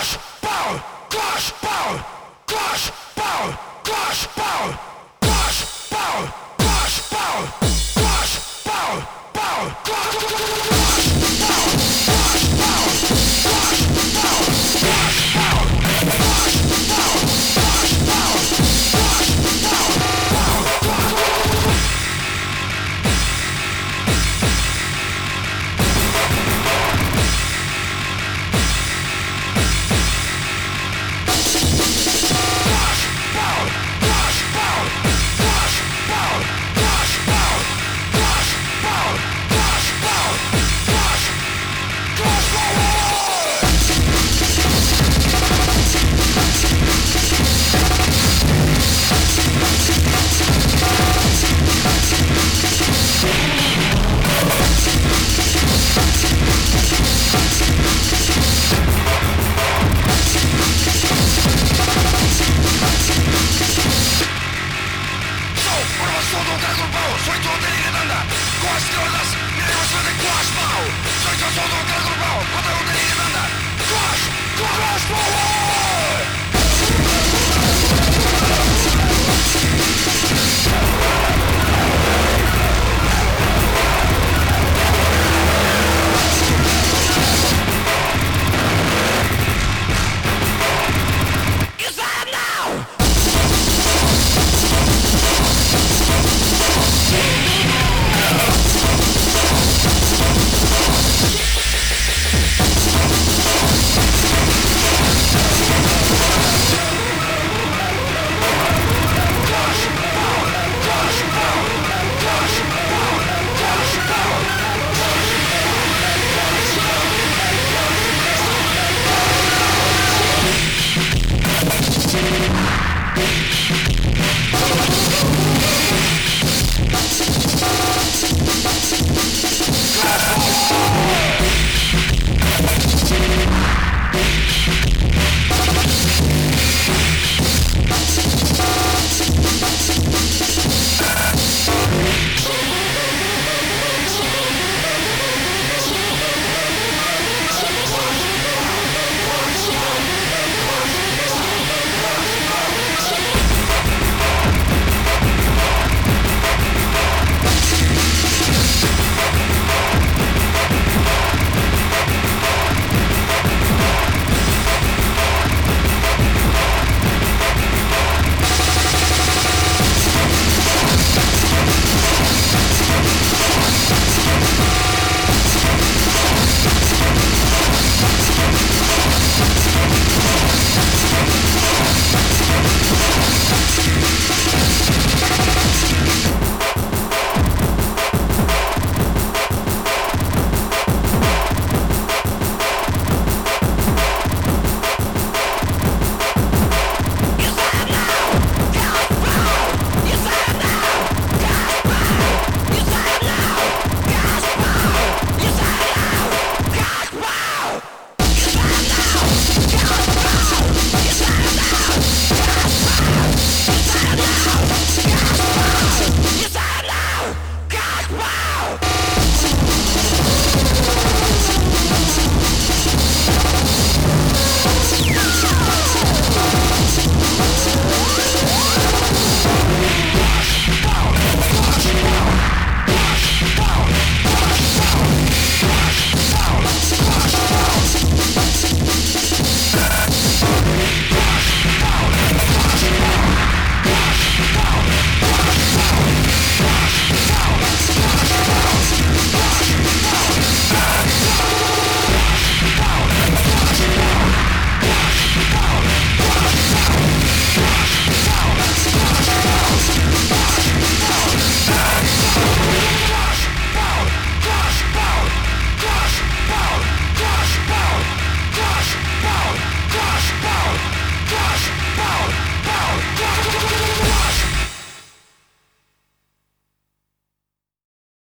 Josh